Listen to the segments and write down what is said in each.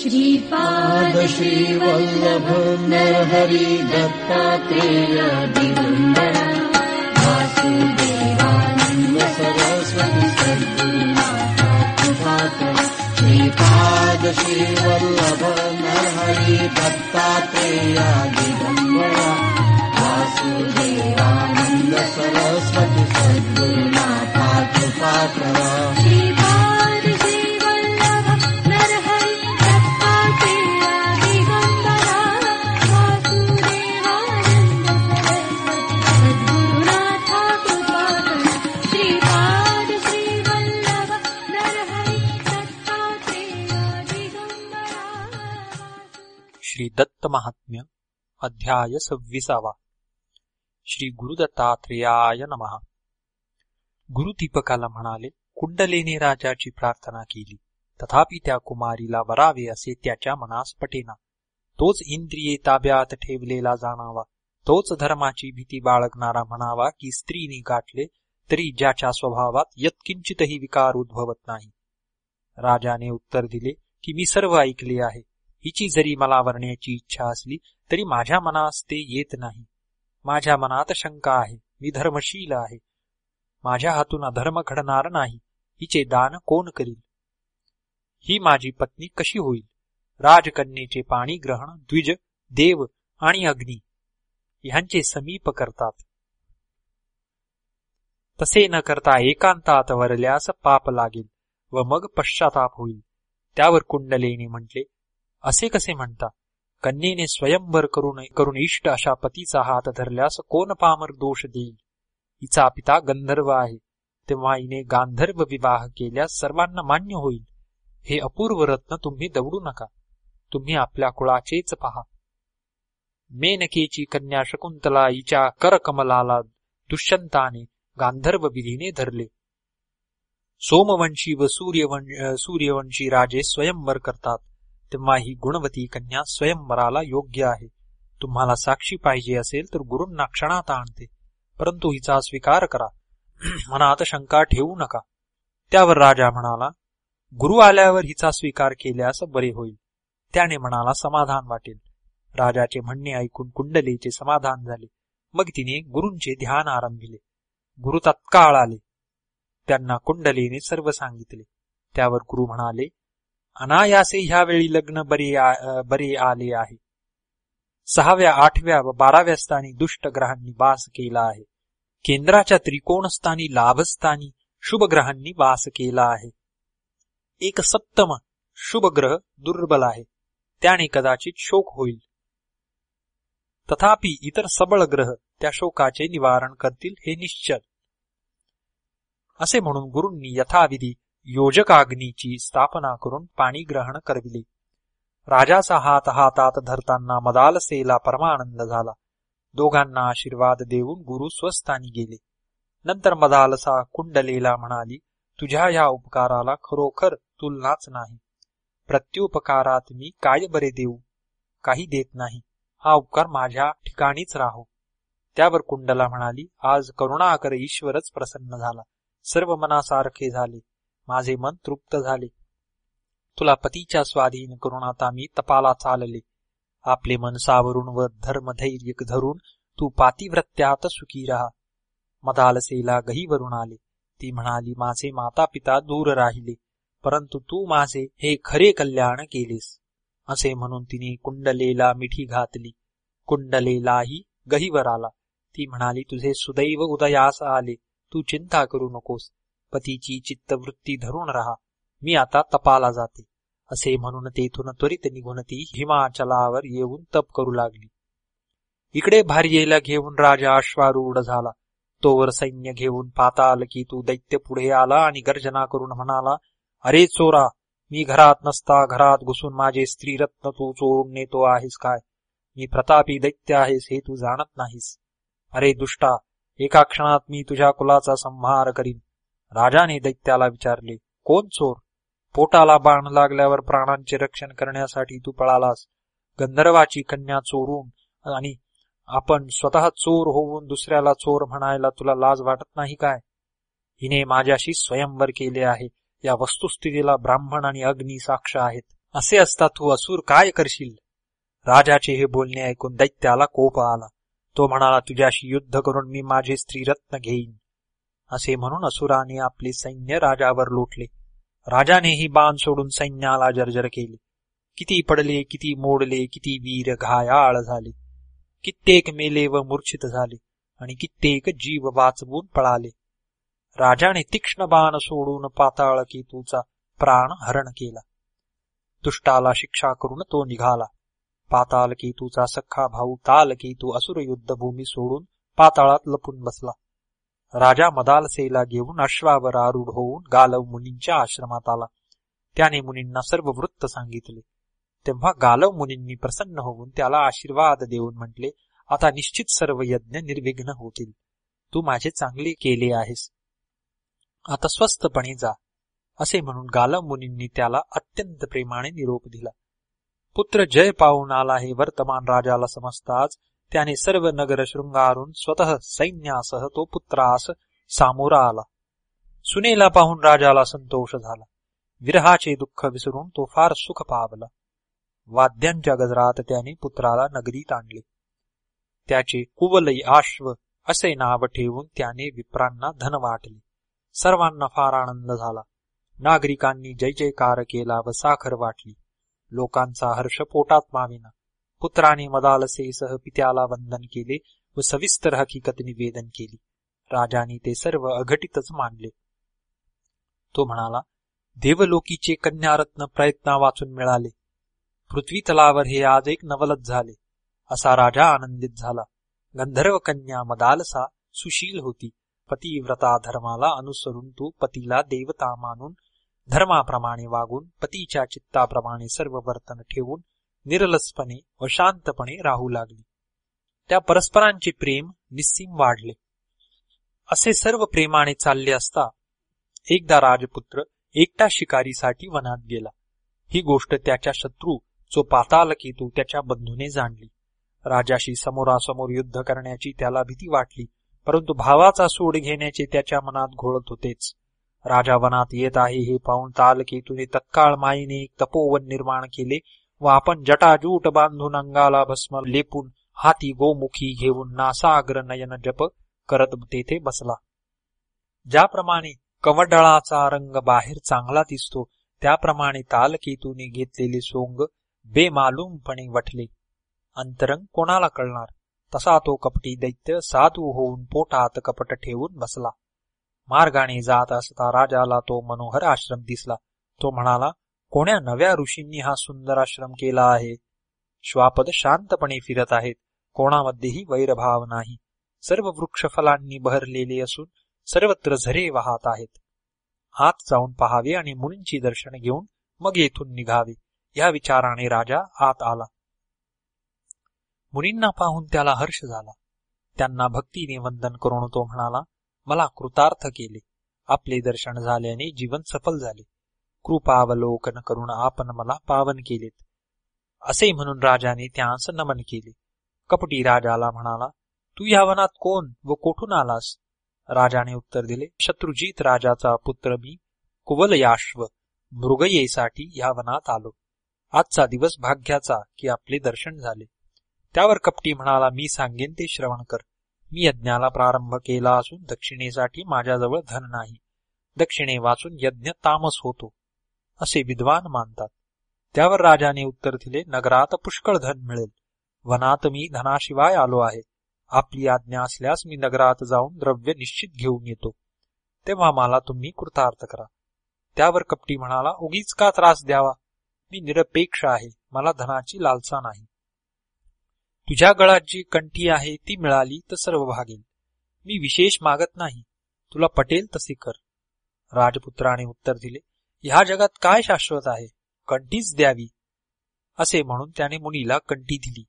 श्रीपाद श्रीवल्लभ नरहरि दत्तात्रेय दिगम्बर वासुदेवानन्द सरस्वती सद्गुरुनाथ कृपाकर श्रीपाद श्रीवल्लभ नरहरि दत्तात्रेय दिगम्बर वासुदेवानन्द सरस्वती सद्गुरुनाथ कृपाकर महात्म्य अध्याय सव्वीसावा. श्री गुरुदत्तात्रेयाय नमः. गुरु दीपकाला म्हणाले कुंडलेने राजाची प्रार्थना केली. तथापि त्या कुमारीला वरावे असे त्याच्या मनास पटेना. तोच इंद्रिये ताब्यात ठेवलेला जाणावा. तोच धर्माची भीती बाळगणारा म्हणावा की स्त्रीने गाठले तरी ज्याच्या स्वभावात यत्किंचितही विकार उद्भवत नाही. राजाने उत्तर दिले की मी सर्व ऐकले आहे. हिची जरी मला वरण्याची इच्छा असली तरी माझ्या मनास ते येत नाही. माझ्या मनात शंका आहे. मी धर्मशील आहे. माझ्या हातून अधर्म घडणार नाही. हिचे दान कोण करील? ही माझी पत्नी कशी होईल? राजकन्येचे पाणी ग्रहण द्विज देव आणि अग्नी ह्यांचे समीप करतात. तसे न करता एकांतात वरल्यास पाप लागेल व मग पश्चाताप होईल. त्यावर कुंडलेने म्हटले असे कसे म्हणता? कन्येने स्वयंवर करून करून इष्ट अशा पतीचा हात धरल्यास कोण पामर दोष देईल? हिचा पिता गंधर्व आहे. तेव्हा हिने गांधर्व विवाह केल्यास सर्वांना मान्य होईल. हे अपूर्व रत्न तुम्ही दवडू नका. तुम्ही आपल्या कुळाचेच पहा. मेनकेची कन्या शकुंतला हिच्या करकमलाला दुष्यंताने गांधर्व विधीने धरले. सोमवंशी व सूर्यवं सूर्यवंशी राजे स्वयंवर करतात. तेव्हा ही गुणवती कन्या स्वयंवराला योग्य आहे. तुम्हाला साक्षी पाहिजे असेल तर गुरूंना क्षणात आणते. परंतु हिचा स्वीकार करा. मनात शंका ठेवू नका. त्यावर राजा म्हणाला गुरु आल्यावर हिचा स्वीकार केल्यास बरे होईल. त्याने म्हणाला समाधान वाटेल. राजाचे म्हणणे ऐकून कुंडलीचे समाधान झाले. मग तिने गुरूंचे ध्यान आरंभिले. गुरु तत्काळ आले. त्यांना कुंडलीने सर्व सांगितले. त्यावर गुरु म्हणाले अनायासे ह्यावेळी लग्न बरे बरे आले आहे. सहाव्या आठव्या व बाराव्या स्थानी दुष्ट ग्रहांनी वास केला आहे. केंद्राच्या त्रिकोणस्थानी लाभस्थानी शुभ ग्रहांनी वास केला आहे. एक सप्तम शुभ ग्रह दुर्बल आहे. त्याने कदाचित शोक होईल. तथापि इतर सबळ ग्रह त्या शोकाचे निवारण करतील हे निश्चल. असे म्हणून गुरूंनी यथाविधी योजकाग्नीची स्थापना करून पाणी ग्रहण करविले. राजाचा हात हातात धरताना मदालसेला परमानंद झाला. दोघांना आशीर्वाद देऊन गुरु स्वस्थानी गेले. नंतर मदालसा कुंडलेला म्हणाली तुझ्या या उपकाराला खरोखर तुलनाच नाही. प्रत्युपकारात मी काय बरे देऊ? काही देत नाही. हा उपकार माझ्या ठिकाणीच राहो. त्यावर कुंडला म्हणाली आज करुणाकर ईश्वरच प्रसन्न झाला. सर्व मनासारखे झाले. माझे मन तृप्त झाले. तुला पतीच्या स्वाधीन करून आता मी तपाला चालले. आपले मन सावरून व धर्मधैर्य धरून तू पातिव्रत्यात सुखी राहा. मदालसेला गहीवरून आले. ती म्हणाली माझे माता पिता दूर राहिले. परंतु तू माझे हे खरे कल्याण केलेस. असे म्हणून तिने कुंडलेला मिठी घातली. कुंडलेलाही गहीवर आला. ती म्हणाली तुझे सुदैव उदयास आले. तू चिंता करू नकोस. पतीची चित्तवृत्ती धरून राहा. मी आता तपाला जाते. असे म्हणून तेथून त्वरित निघून ती हिमाचलावर येऊन तप करू लागली. इकडे भार्येला घेऊन राजा अश्वारूढ झाला. तोवर सैन्य घेऊन पाताल की तू दैत्य पुढे आला आणि गर्जना करून म्हणाला अरे चोरा मी घरात नसता घरात घुसून माझे स्त्रीरत्न तू चोरून नेतो आहेस काय? मी प्रतापी दैत्य आहेस हे तू जाणत नाहीस. अरे दुष्टा एका क्षणात मी तुझ्या कुलाचा संहार करीन. राजाने दैत्याला विचारले कोण चोर? पोटाला बाण लागल्यावर प्राणांचे रक्षण करण्यासाठी तू पळालास. गंधर्वाची कन्या चोरून आणि आपण स्वतः चोर होऊन दुसऱ्याला चोर म्हणायला तुला लाज वाटत नाही काय? हिने माझ्याशी स्वयंवर केले आहे. या वस्तुस्थितीला ब्राह्मण आणि अग्नी साक्ष आहेत. असे असता तू असुर काय करशील? राजाचे हे बोलणे ऐकून दैत्याला कोप आला. तो म्हणाला तुझ्याशी युद्ध करून मी माझे स्त्रीरत्न घेईन. असे म्हणून असुराने आपले सैन्य राजावर लोटले. राजानेही बाण सोडून सैन्याला जर्जर केले. किती पडले किती मोडले किती वीर घायाळ झाले. कित्येक मेले व मूर्छित झाले आणि कित्येक जीव वाचवून पळाले. राजाने तीक्ष्ण बाण सोडून पाताळ केतूचा प्राण हरण केला. दुष्टाला शिक्षा करून तो निघाला. पाताल केतूचा सख्खा भाऊ ताल केतू असुर युद्धभूमी सोडून पाताळात लपून बसला. राजा मदालसेला घेऊन अश्वावर आरूढ होऊन गालव मुनींच्या आश्रमात आला. त्याने मुनींना सर्व वृत्त सांगितले. तेव्हा गालव मुनींनी प्रसन्न होऊन त्याला आशीर्वाद देऊन म्हटले आता निश्चित सर्व यज्ञ निर्विघ्न होतील. तू माझे चांगले केले आहेस. आता स्वस्तपणे जा. असे म्हणून गालव मुनींनी त्याला अत्यंत प्रेमाने निरोप दिला. पुत्र जय पाहून आला हे वर्तमान राजाला समजताच त्याने सर्व नगर शृंगारून स्वतः सैन्यासह तो पुत्रास सामोरा आला सुनेला पाहून राजाला संतोष झाला. विरहाचे दुःख विसरून तो फार सुख पावला. वाद्यांच्या गजरात त्याने पुत्राला नगरीत आणले. त्याचे कुवलई आश्व असे नाव ठेवून त्याने विप्रांना धन वाटले. सर्वांना फार आनंद झाला. नागरिकांनी जय जयकार केला व साखर वाटली. लोकांचा हर्ष पोटात माविना. पुत्राने मदालसेसह पित्याला वंदन केले व सविस्तर हकीकत निवेदन केली. राजाने ते सर्व अघटितच मानले. तो म्हणाला देवलोकीचे कन्यारत्न प्रयत्ना वाचून मिळाले. पृथ्वी तलावर हे आज एक नवलच झाले. असा राजा आनंदित झाला. गंधर्व कन्या मदालसा सुशील होती. पतिव्रता धर्माला अनुसरून तू पतीला देवता मानून धर्माप्रमाणे वागून पतीच्या चित्ताप्रमाणे सर्व वर्तन ठेवून निरलसपणे व शांतपणे राहू लागली. त्या परस्परांचे प्रेम निस्सीम वाढले. असे सर्व प्रेमाने चालले असता एकदा राजपुत्र एकटा शिकारीसाठी वनात गेला. ही गोष्ट त्याच्या शत्रू जो पाताल केतू त्याच्या बंधूने जाणली. राजाशी समोरासमोर युद्ध करण्याची त्याला भीती वाटली परंतु भावाचा सोड घेण्याचे त्याच्या मनात घोळत होतेच. राजा वनात येत आहे हे पाहून तालकेतूने तत्काळ माईने एक तपोवन निर्माण केले व आपण जटाजूट बांधून अंगाला भस्म लेपून हाती गोमुखी घेऊन नासाग्र नयन जप करत तेथे बसला. ज्याप्रमाणे कवडळाचा रंग बाहेर चांगला दिसतो त्याप्रमाणे तालकेतूने घेतलेले सोंग बेमालूमपणे वठले. अंतरंग कोणाला कळणार? तसा तो कपटी दैत्य साधू होऊन पोटात कपट ठेवून बसला. मार्गाने जात असता राजाला तो मनोहर आश्रम दिसला. तो म्हणाला कोण्या नव्या ऋषींनी हा सुंदर आश्रम केला आहे? श्वापद शांतपणे फिरत आहेत. कोणामध्येही वैरभाव नाही. सर्व वृक्षफलांनी बहरलेले असून सर्वत्र झरे वाहत आहेत. आत जाऊन पहावे आणि मुनींची दर्शन घेऊन मग येथून निघावे. या विचाराने राजा आत आला. मुनींना पाहून त्याला हर्ष झाला. त्यांना भक्तीने वंदन करून तो म्हणाला मला कृतार्थ केले. आपले दर्शन झाल्याने जीवन सफल झाले. कृपावलोकन करून आपण मला पावन केलेत. असे म्हणून राजाने त्यास नमन केले. कपटी राजाला म्हणाला तू या वनात कोण व कोठून आलास? राजाने उत्तर दिले शत्रुजीत राजाचा पुत्र मी कुवलयाश्व मृगयेसाठी या वनात आलो. आजचा दिवस भाग्याचा की आपले दर्शन झाले. त्यावर कपटी म्हणाला मी सांगेन ते श्रवण कर. मी यज्ञाला प्रारंभ केला असून दक्षिणेसाठी माझ्याजवळ धन नाही. दक्षिणे वाचून यज्ञ तामस होतो. असे विद्वान मानतात. त्यावर राजाने उत्तर दिले नगरात पुष्कळ धन मिळेल. वनात मी धनाशिवाय आलो आहे. आपली आज्ञा असल्यास मी नगरात जाऊन द्रव्य निश्चित घेऊन येतो. तेव्हा मला तुम्ही कृतार्थ करा. त्यावर कपटी म्हणाला उगीच का त्रास द्यावा? मी निरपेक्ष आहे. मला धनाची लालसा नाही. तुझ्या गळात जी कंठी आहे ती मिळाली तर सर्व भागेल मी विशेष मागत नाही. तुला पटेल तसे कर. राजपुत्राने उत्तर दिले ह्या जगात काय शाश्वत आहे? कंठीच द्यावी. असे म्हणून त्याने मुनीला कंठी दिली.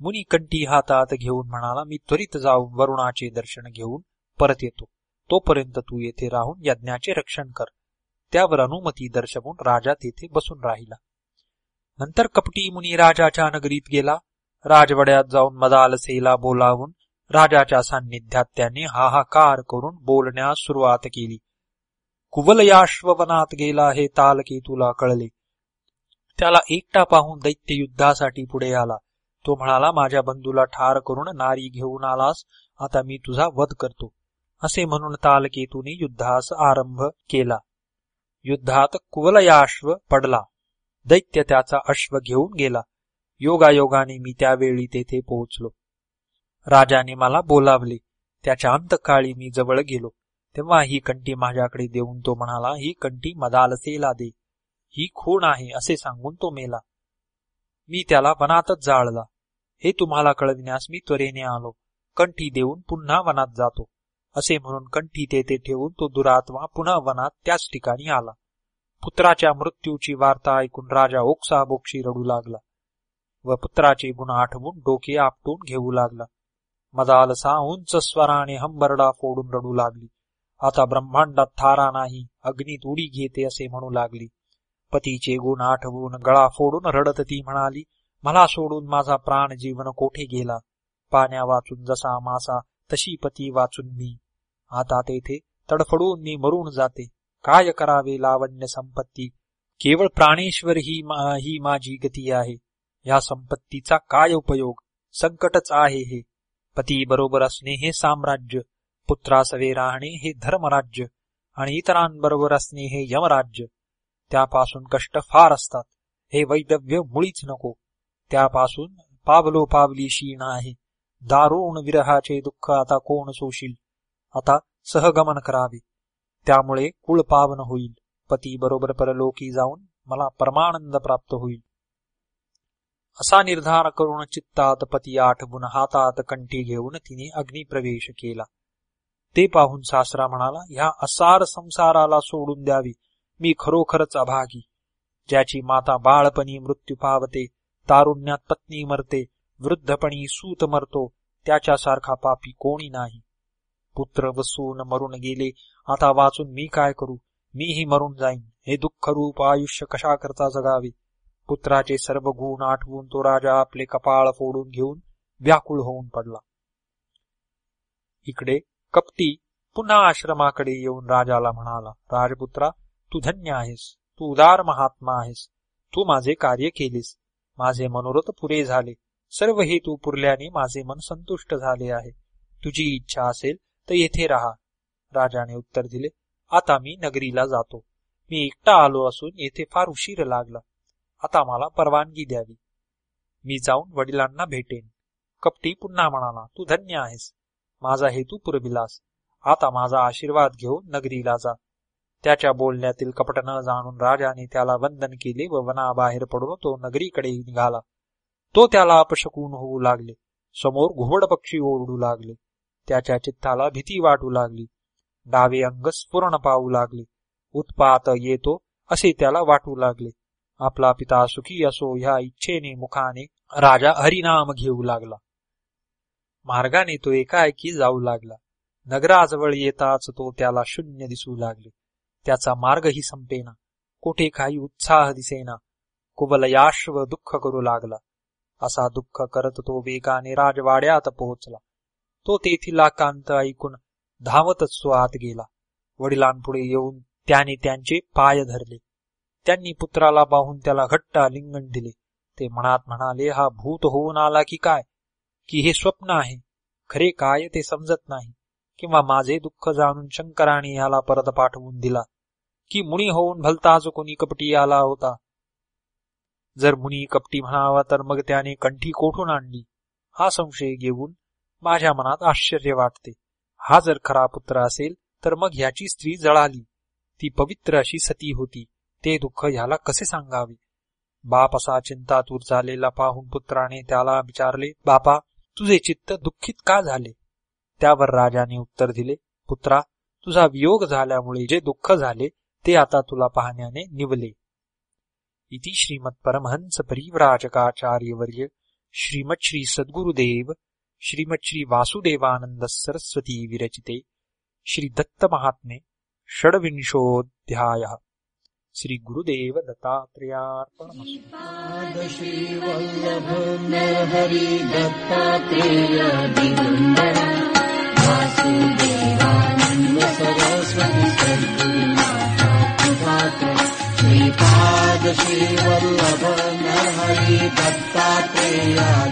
मुनी कंठी हातात घेऊन म्हणाला मी त्वरित जाऊन वरुणाचे दर्शन घेऊन परत येतो. तोपर्यंत तू येथे राहून यज्ञाचे रक्षण कर. त्यावर अनुमती दर्शवून राजा तेथे बसून राहिला. नंतर कपटी मुनी राजाच्या नगरीत गेला. राजवड्यात जाऊन मदालसेला बोलावून राजाच्या सान्निध्यात त्याने हाहाकार करून बोलण्यास सुरुवात केली. कुवलयाश्ववनात गेला हे तालकी तुला कळले. त्याला एकटा पाहून दैत्य युद्धासाठी पुढे आला. तो म्हणाला माझ्या बंधूला ठार करून नारी घेऊन आलास आता मी तुझा वध करतो. असे म्हणून तालकेतूने युद्धास आरंभ केला. युद्धात कुवलयाश्व पडला. दैत्य त्याचा अश्व घेऊन गेला. योगायोगाने मी त्यावेळी तेथे पोहोचलो. राजाने मला बोलावले. त्याच्या अंतकाळी मी जवळ गेलो. तेव्हा ही कंठी माझ्याकडे देऊन तो म्हणाला ही कंठी मदालसेला दे ही खूण आहे असे सांगून तो मेला. मी त्याला वनातच जाळला. हे तुम्हाला कळविण्यास मी त्वरेने आलो. कंठी देऊन पुन्हा वनात जातो. असे म्हणून कंठी तेथे ठेवून तो दुरात्मा पुन्हा वनात त्याच ठिकाणी आला. पुत्राच्या मृत्यूची वार्ता ऐकून राजा ओक्साबोक्षी रडू लागला व पुत्राचे गुण आठवून डोके आपटून घेऊ लागला. मदालसा उंच स्वराने हंबरडा फोडून रडू लागली. आता ब्रह्मांडात थारा नाही अग्नीत उडी घेते असे म्हणू लागली. पतीचे गुण आठवून गळा फोडून रडत ती म्हणाली मला सोडून माझा प्राण जीवन कोठे गेला? पाण्या वाचून जसा मासा तशी पती वाचून मी. आता तेथे तडफडून मी मरून जाते. काय करावे लावण्य संपत्ती? केवळ प्राणेश्वर ही मा, ही माझी गती आहे. या संपत्तीचा काय उपयोग? संकटच आहे हे. पती बरोबर असणे हे साम्राज्य. पुत्रासवे राहणे हे धर्मराज्य आणि इतरांबरोबर असणे हे यमराज्य. त्यापासून कष्ट फार असतात. हे वैदव्य मुळीच नको. त्यापासून पावलो पावली शीण आहे. दारुण विरहाचे दुःख आता कोण सोशील? आता सहगमन करावे. त्यामुळे कुळ पावन होईल. पती बरोबर परलोकी जाऊन मला परमानंद प्राप्त होईल. असा निर्धार करून चित्तात पती आठवून हातात कंठी घेऊन तिने अग्निप्रवेश केला. ते पाहून सासरा म्हणाला ह्या असार संसाराला सोडून द्यावी. मी खरोखरच अभागी. ज्याची माता बाळपणी मृत्यू पावते तारुण्यात पत्नी मरते वृद्धपणी सूत मरतो त्याच्यासारखा पापी कोणी नाही. पुत्र वसून मरून गेले आता वाचून मी काय करू? मीही मरून जाईन. हे दुःखरूप आयुष्य कशा करता जगावे? पुत्राचे सर्व गुण आठवून तो राजा आपले कपाळ फोडून घेऊन व्याकुळ होऊन पडला. इकडे कपटी पुन्हा आश्रमाकडे येऊन राजाला म्हणाला राजपुत्रा तू धन्य आहेस तू उदार महात्मा आहेस तू माझे कार्य केलीस माझे मनोरथ पुरे झाले सर्व हेतू पुरल्याने माझे मन संतुष्ट झाले आहे. तुझी इच्छा असेल तर येथे राहा. राजाने उत्तर दिले आता मी नगरीला जातो. मी एकटा आलो असून येथे फार उशीर लागला. आता मला परवानगी द्यावी. मी जाऊन वडिलांना भेटेन. कपटी पुन्हा म्हणाला तू धन्य आहेस. माझा हेतू पुरविलास. आता माझा आशीर्वाद घेऊन नगरीला जा. त्याच्या बोलण्यातील कपट न जाणून राजाने त्याला वंदन केले व वनाबाहेर पडून तो नगरीकडे निघाला. तो त्याला अपशकून होऊ लागले. समोर घुबड पक्षी ओरडू लागले. त्याच्या चित्ताला भीती वाटू लागली. डावे अंग स्फुरण पाहू लागले. उत्पात येतो असे त्याला वाटू लागले. आपला पिता सुखी असो ह्या इच्छेने मुखाने राजा हरिनाम घेऊ लागला. मार्गाने तो एकाएकी जाऊ लागला. नगराजवळ येताच तो त्याला शून्य दिसू लागले. त्याचा मार्गही संपेना. कुठे काही उत्साह दिसेना. कुबलयाश्व दुःख करू लागला. असा दुःख करत तो वेगाने राजवाड्यात पोहोचला. तो तेथील कांत ऐकून धावतच तो आत गेला. वडिलांपुढे येऊन त्याने त्यांचे पाय धरले. त्यांनी पुत्राला पाहून त्याला घट्ट आलिंगन दिले. ते मनात म्हणाले हा भूत होऊन आला की काय? की हे स्वप्न आहे. खरे काय ते समजत नाही. किंवा माझे दुःख जाणून शंकराने याला परत पाठवून दिला. की मुनी होऊन भलताच कोणी कपटी आला होता. जर मुनी कपटी म्हणावा तर मग त्याने कंठी कोठून आणली? हा संशय घेऊन माझ्या मनात आश्चर्य वाटते. हा जर खरा पुत्र असेल तर मग ह्याची स्त्री जळाली. ती पवित्र अशी सती होती. ते दुःख ह्याला कसे सांगावे? बाप असा चिंतातूर झालेला पाहून पुत्राने त्याला विचारले बापा तुझे चित्त दुःखित का झाले? त्यावर राजाने उत्तर दिले पुत्रा तुझा वियोग झाल्यामुळे जे दुःख झाले ते आता तुला पाहण्याने निवले. इति श्रीमत परमहंस परिव्राजकाचार्यवर्य श्रीमत श्री सद्गुरुदेव श्रीमत श्री वासुदेवानंद सरस्वती विरचिते श्री दत्त महात्मे षड्विंशोऽध्यायः। श्रीगुरुदेव दत्ताप्रियादशी वल्लभ न वल्लभ न हरि दत्तात्रेया